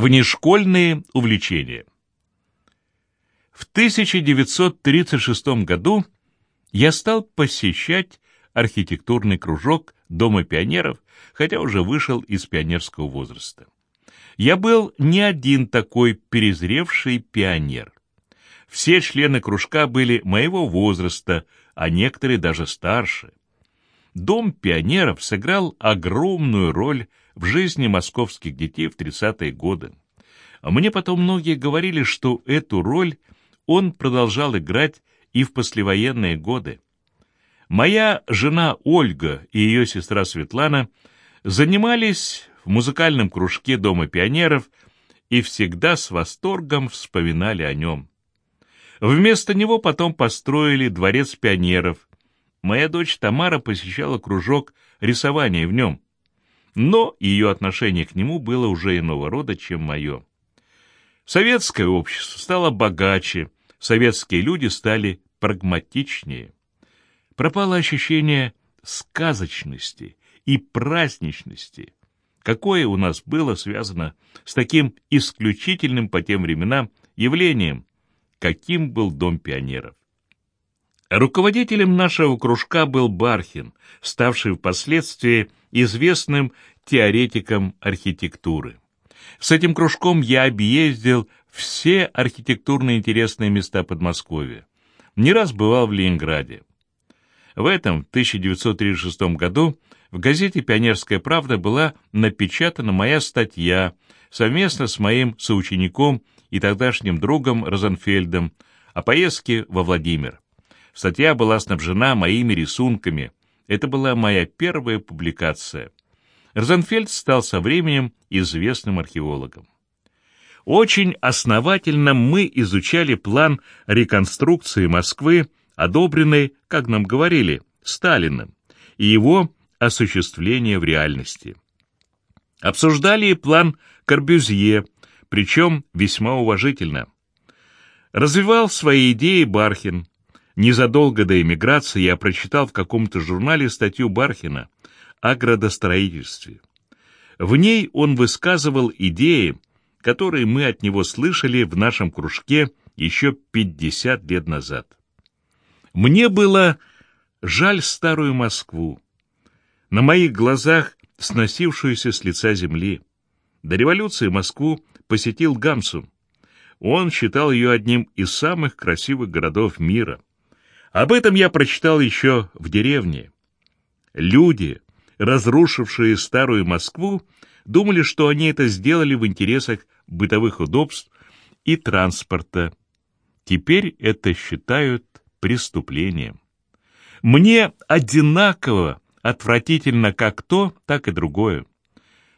Внешкольные увлечения. В 1936 году я стал посещать архитектурный кружок Дома пионеров, хотя уже вышел из пионерского возраста. Я был не один такой перезревший пионер. Все члены кружка были моего возраста, а некоторые даже старше. Дом пионеров сыграл огромную роль в жизни московских детей в 30-е годы. Мне потом многие говорили, что эту роль он продолжал играть и в послевоенные годы. Моя жена Ольга и ее сестра Светлана занимались в музыкальном кружке Дома пионеров и всегда с восторгом вспоминали о нем. Вместо него потом построили дворец пионеров. Моя дочь Тамара посещала кружок рисования в нем, но ее отношение к нему было уже иного рода, чем мое. Советское общество стало богаче, советские люди стали прагматичнее. Пропало ощущение сказочности и праздничности, какое у нас было связано с таким исключительным по тем временам явлением, каким был Дом пионеров. Руководителем нашего кружка был Бархин, ставший впоследствии известным теоретиком архитектуры. С этим кружком я объездил все архитектурно интересные места Подмосковья. Не раз бывал в Ленинграде. В этом 1936 году в газете «Пионерская правда» была напечатана моя статья совместно с моим соучеником и тогдашним другом Розенфельдом о поездке во Владимир. Статья была снабжена моими рисунками. Это была моя первая публикация. Розенфельд стал со временем известным археологом. Очень основательно мы изучали план реконструкции Москвы, одобренный, как нам говорили, Сталиным, и его осуществление в реальности. Обсуждали и план Корбюзье, причем весьма уважительно. Развивал свои идеи Бархин. Незадолго до эмиграции я прочитал в каком-то журнале статью Бархина о градостроительстве. В ней он высказывал идеи, которые мы от него слышали в нашем кружке еще 50 лет назад. Мне было жаль старую Москву, на моих глазах сносившуюся с лица земли. До революции Москву посетил Гамсу. Он считал ее одним из самых красивых городов мира. Об этом я прочитал еще в деревне. Люди, разрушившие старую Москву, думали, что они это сделали в интересах бытовых удобств и транспорта. Теперь это считают преступлением. Мне одинаково отвратительно как то, так и другое.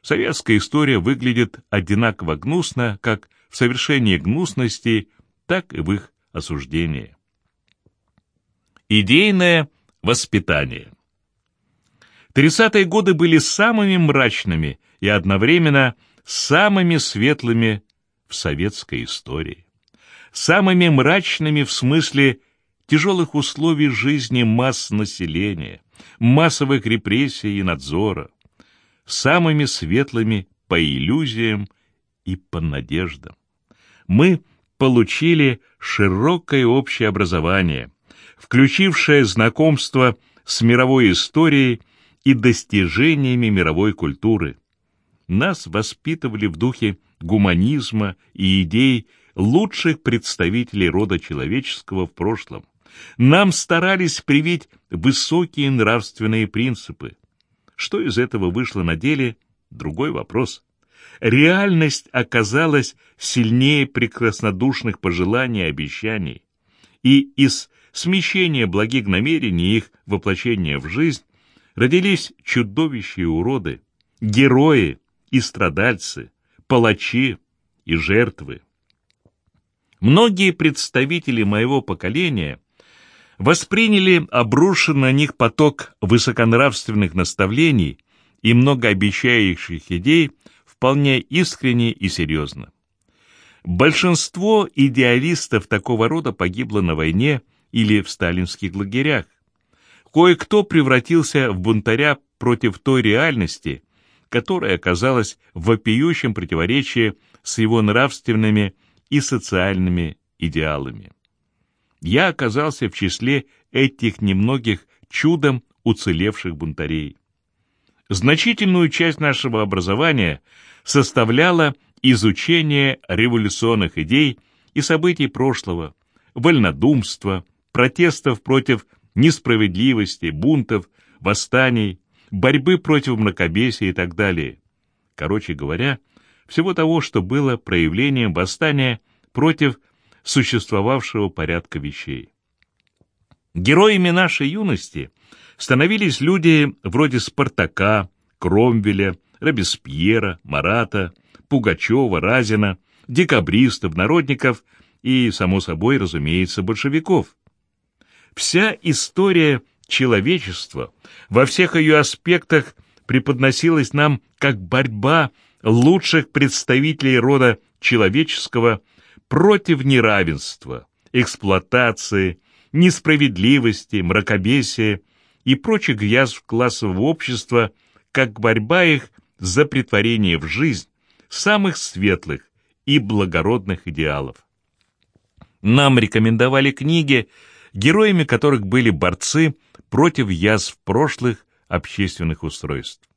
Советская история выглядит одинаково гнусно, как в совершении гнусности, так и в их осуждении. Идейное воспитание Тридцатые годы были самыми мрачными и одновременно самыми светлыми в советской истории. Самыми мрачными в смысле тяжелых условий жизни масс населения, массовых репрессий и надзора. Самыми светлыми по иллюзиям и по надеждам. Мы получили широкое общее образование, включившее знакомство с мировой историей и достижениями мировой культуры. Нас воспитывали в духе гуманизма и идей лучших представителей рода человеческого в прошлом. Нам старались привить высокие нравственные принципы. Что из этого вышло на деле – другой вопрос. Реальность оказалась сильнее прекраснодушных пожеланий и обещаний, и из смещения благих намерений и их воплощения в жизнь родились чудовища и уроды, герои и страдальцы, палачи и жертвы. Многие представители моего поколения восприняли обрушенный на них поток высоконравственных наставлений и многообещающих идей вполне искренне и серьезно. Большинство идеалистов такого рода погибло на войне или в сталинских лагерях. Кое-кто превратился в бунтаря против той реальности, которое оказалось в вопиющем противоречии с его нравственными и социальными идеалами. Я оказался в числе этих немногих чудом уцелевших бунтарей. Значительную часть нашего образования составляло изучение революционных идей и событий прошлого, вольнодумства, протестов против несправедливости, бунтов, восстаний, борьбы против мракобесия и так далее. Короче говоря, всего того, что было проявлением восстания против существовавшего порядка вещей. Героями нашей юности становились люди вроде Спартака, Кромвеля, Робеспьера, Марата, Пугачева, Разина, декабристов, народников и, само собой, разумеется, большевиков. Вся история человечества во всех ее аспектах преподносилась нам как борьба лучших представителей рода человеческого против неравенства, эксплуатации, несправедливости, мракобесия и прочих язв классового общества, как борьба их за притворение в жизнь самых светлых и благородных идеалов. Нам рекомендовали книги, героями которых были борцы против язв прошлых общественных устройств.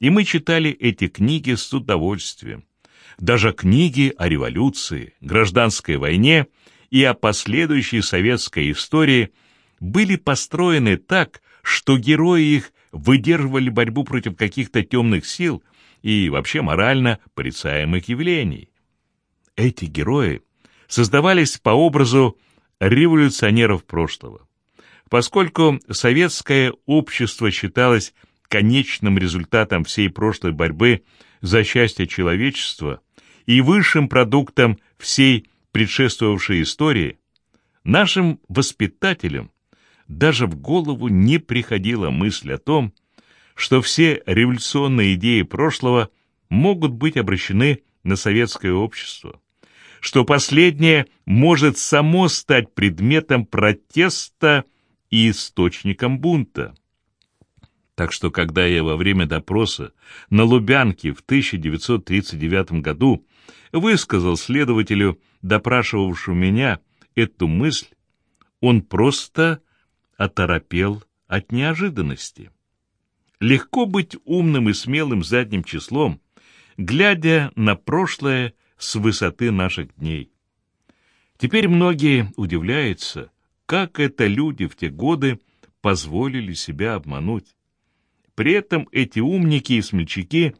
И мы читали эти книги с удовольствием. Даже книги о революции, гражданской войне и о последующей советской истории были построены так, что герои их выдерживали борьбу против каких-то темных сил и вообще морально порицаемых явлений. Эти герои создавались по образу революционеров прошлого. Поскольку советское общество считалось конечным результатом всей прошлой борьбы за счастье человечества и высшим продуктом всей предшествовавшей истории, нашим воспитателям даже в голову не приходила мысль о том, что все революционные идеи прошлого могут быть обращены на советское общество, что последнее может само стать предметом протеста и источником бунта. Так что, когда я во время допроса на Лубянке в 1939 году высказал следователю, допрашивавшему меня, эту мысль, он просто оторопел от неожиданности. Легко быть умным и смелым задним числом, глядя на прошлое с высоты наших дней. Теперь многие удивляются, как это люди в те годы позволили себя обмануть. При этом эти умники и смельчаки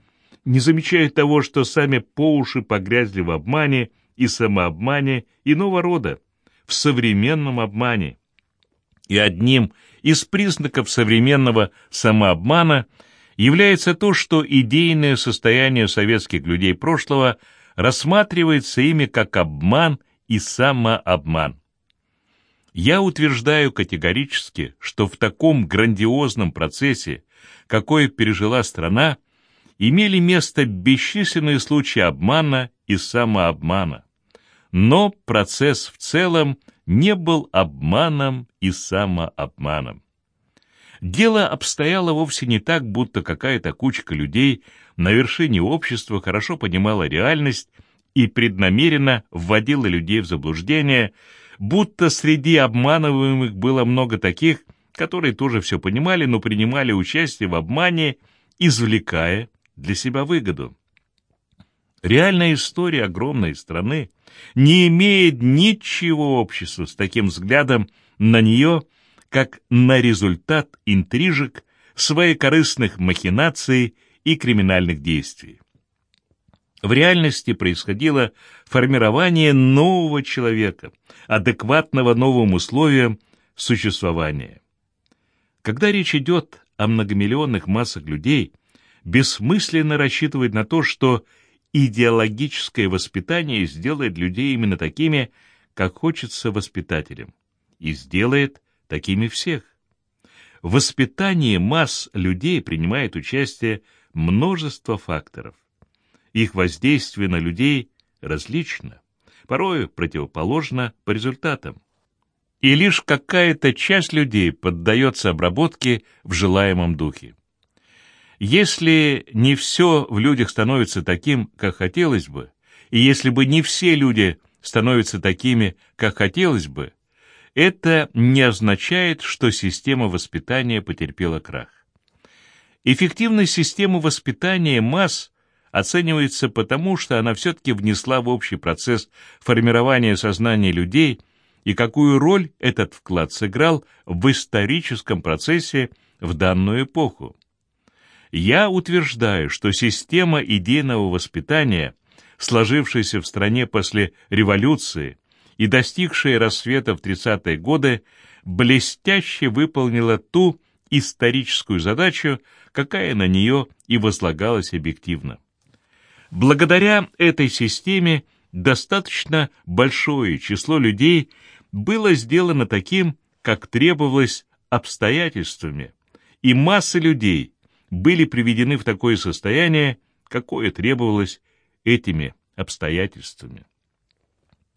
не замечают того, что сами по уши погрязли в обмане и самообмане иного рода, в современном обмане. И одним из признаков современного самообмана является то, что идейное состояние советских людей прошлого рассматривается ими как обман и самообман. Я утверждаю категорически, что в таком грандиозном процессе, какой пережила страна, имели место бесчисленные случаи обмана и самообмана. Но процесс в целом не был обманом и самообманом. Дело обстояло вовсе не так, будто какая-то кучка людей на вершине общества хорошо понимала реальность и преднамеренно вводила людей в заблуждение, будто среди обманываемых было много таких, которые тоже все понимали, но принимали участие в обмане, извлекая для себя выгоду. Реальная история огромной страны не имеет ничего общего с таким взглядом на нее, как на результат интрижек, своекорыстных махинаций и криминальных действий. В реальности происходило формирование нового человека, адекватного новым условиям существования. Когда речь идет о многомиллионных массах людей, бессмысленно рассчитывать на то, что идеологическое воспитание сделает людей именно такими, как хочется воспитателям, и сделает такими всех. В воспитании масс людей принимает участие множество факторов. Их воздействие на людей различно, порой противоположно по результатам. И лишь какая-то часть людей поддается обработке в желаемом духе. Если не все в людях становится таким, как хотелось бы, и если бы не все люди становятся такими, как хотелось бы, это не означает, что система воспитания потерпела крах. Эффективность системы воспитания масс оценивается потому, что она все-таки внесла в общий процесс формирования сознания людей и какую роль этот вклад сыграл в историческом процессе в данную эпоху. Я утверждаю, что система идейного воспитания, сложившаяся в стране после революции и достигшая рассвета в 30-е годы, блестяще выполнила ту историческую задачу, какая на нее и возлагалась объективно. Благодаря этой системе достаточно большое число людей было сделано таким, как требовалось обстоятельствами, и масса людей были приведены в такое состояние, какое требовалось этими обстоятельствами.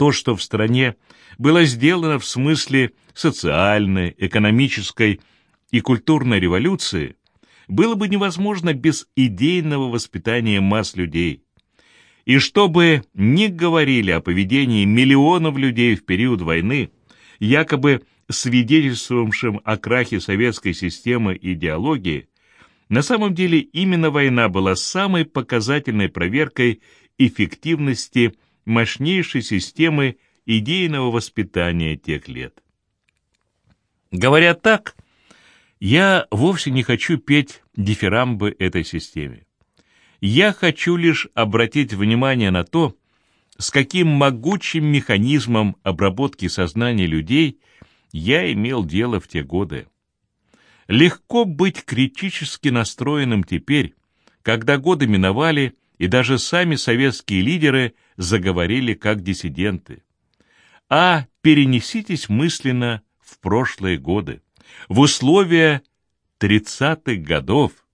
То, что в стране было сделано в смысле социальной, экономической и культурной революции, было бы невозможно без идейного воспитания масс людей. И чтобы не говорили о поведении миллионов людей в период войны, якобы свидетельствовавшим о крахе советской системы идеологии, на самом деле именно война была самой показательной проверкой эффективности мощнейшей системы идейного воспитания тех лет. Говоря так, я вовсе не хочу петь дифирамбы этой системе. Я хочу лишь обратить внимание на то, с каким могучим механизмом обработки сознания людей я имел дело в те годы. Легко быть критически настроенным теперь, когда годы миновали, и даже сами советские лидеры заговорили как диссиденты. А перенеситесь мысленно в прошлые годы, в условия тридцатых годов,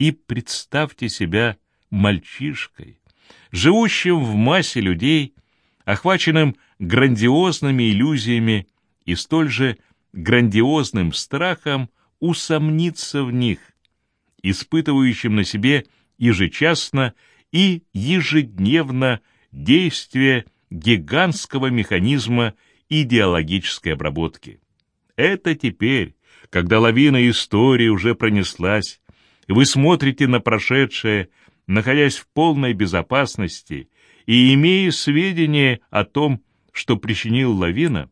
и представьте себя мальчишкой, живущим в массе людей, охваченным грандиозными иллюзиями и столь же грандиозным страхом усомниться в них, испытывающим на себе ежечасно и ежедневно действие гигантского механизма идеологической обработки. Это теперь, когда лавина истории уже пронеслась, вы смотрите на прошедшее, находясь в полной безопасности и имея сведения о том, что причинил лавина,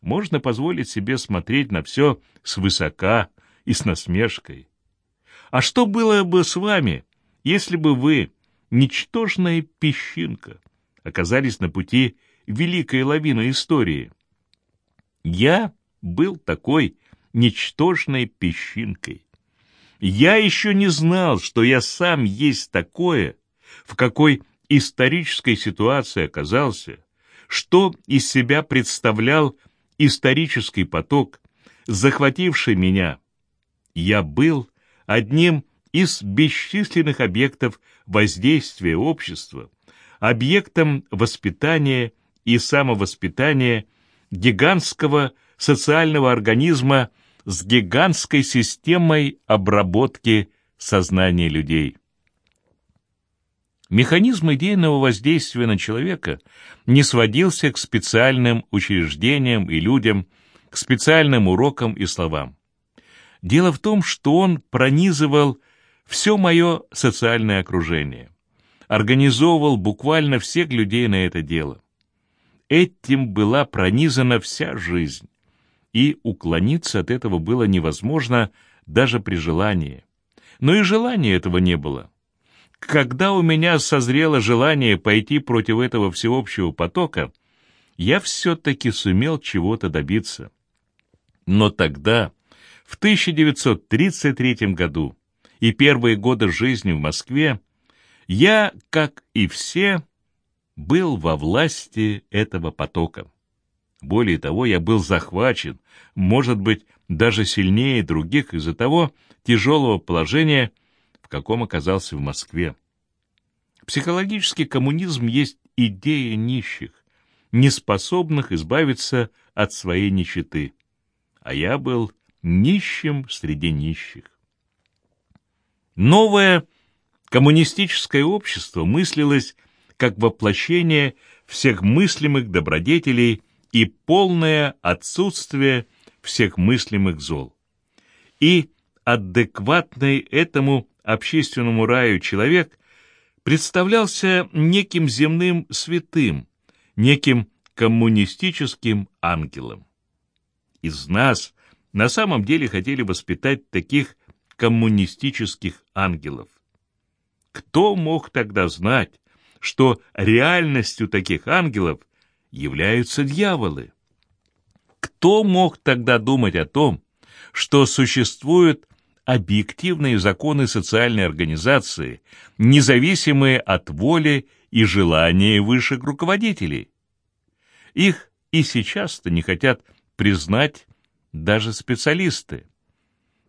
можно позволить себе смотреть на все свысока и с насмешкой. А что было бы с вами, если бы вы, ничтожная песчинка, оказались на пути великой лавины истории? Я был такой ничтожной песчинкой. Я еще не знал, что я сам есть такое, в какой исторической ситуации оказался, что из себя представлял исторический поток, захвативший меня. Я был одним из бесчисленных объектов воздействия общества, объектом воспитания и самовоспитания гигантского социального организма с гигантской системой обработки сознания людей. Механизм идейного воздействия на человека не сводился к специальным учреждениям и людям, к специальным урокам и словам. Дело в том, что он пронизывал все мое социальное окружение, организовывал буквально всех людей на это дело. Этим была пронизана вся жизнь, и уклониться от этого было невозможно даже при желании. Но и желания этого не было. Когда у меня созрело желание пойти против этого всеобщего потока, я все-таки сумел чего-то добиться. Но тогда, в 1933 году и первые годы жизни в Москве, я, как и все, был во власти этого потока. Более того, я был захвачен, может быть, даже сильнее других из-за того тяжелого положения, в каком оказался в Москве. Психологический коммунизм есть идея нищих, неспособных избавиться от своей нищеты. А я был нищим среди нищих. Новое коммунистическое общество мыслилось как воплощение всех мыслимых добродетелей и полное отсутствие всех мыслимых зол. И адекватный этому общественному раю человек представлялся неким земным святым, неким коммунистическим ангелом. Из нас на самом деле хотели воспитать таких коммунистических ангелов. Кто мог тогда знать, что реальностью таких ангелов являются дьяволы? Кто мог тогда думать о том, что существуют объективные законы социальной организации, независимые от воли и желания высших руководителей? Их и сейчас-то не хотят признать даже специалисты.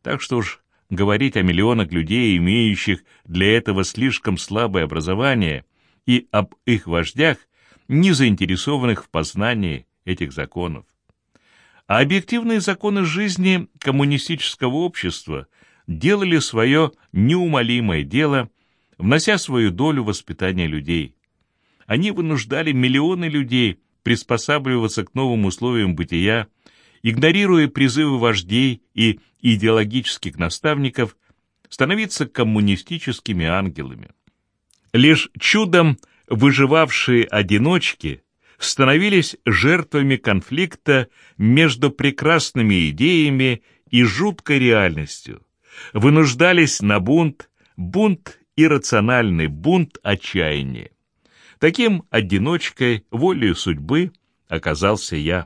Так что уж говорить о миллионах людей, имеющих для этого слишком слабое образование, и об их вождях, не заинтересованных в познании этих законов. А объективные законы жизни коммунистического общества делали свое неумолимое дело, внося свою долю воспитания людей. Они вынуждали миллионы людей приспосабливаться к новым условиям бытия, игнорируя призывы вождей и идеологических наставников, становиться коммунистическими ангелами. Лишь чудом выживавшие одиночки становились жертвами конфликта между прекрасными идеями и жуткой реальностью, вынуждались на бунт, бунт иррациональный, бунт отчаяния. Таким одиночкой, волею судьбы, оказался я.